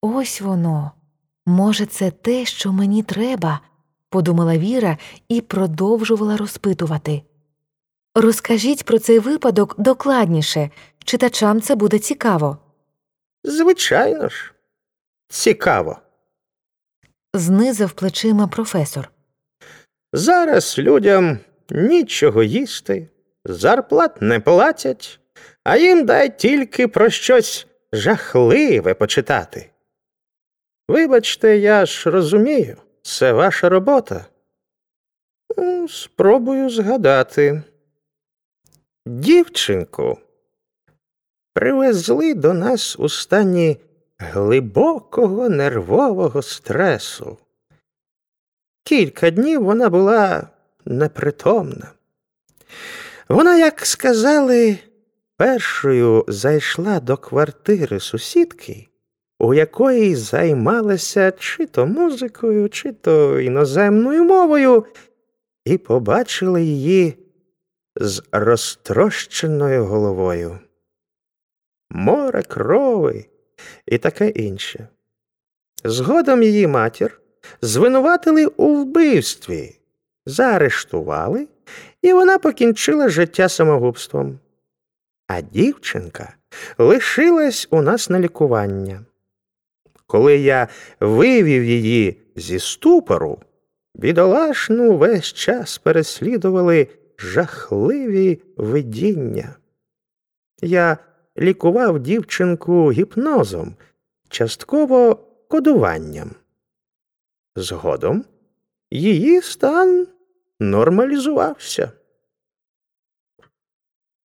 Ось воно. Може, це те, що мені треба, подумала Віра і продовжувала розпитувати. Розкажіть про цей випадок докладніше, читачам це буде цікаво. Звичайно ж, цікаво. Знизав плечима професор. Зараз людям нічого їсти, зарплат не платять, а їм дай тільки про щось жахливе почитати. Вибачте, я ж розумію, це ваша робота. Спробую згадати. Дівчинку привезли до нас у стані глибокого нервового стресу. Кілька днів вона була непритомна. Вона, як сказали, першою зайшла до квартири сусідки, у якої займалася чи то музикою, чи то іноземною мовою, і побачила її з розтрощеною головою. Море крови і таке інше. Згодом її матір звинуватили у вбивстві, заарештували, і вона покінчила життя самогубством. А дівчинка лишилась у нас на лікування. Коли я вивів її зі ступору, бідолашну весь час переслідували жахливі видіння. Я лікував дівчинку гіпнозом, частково кодуванням. Згодом її стан нормалізувався.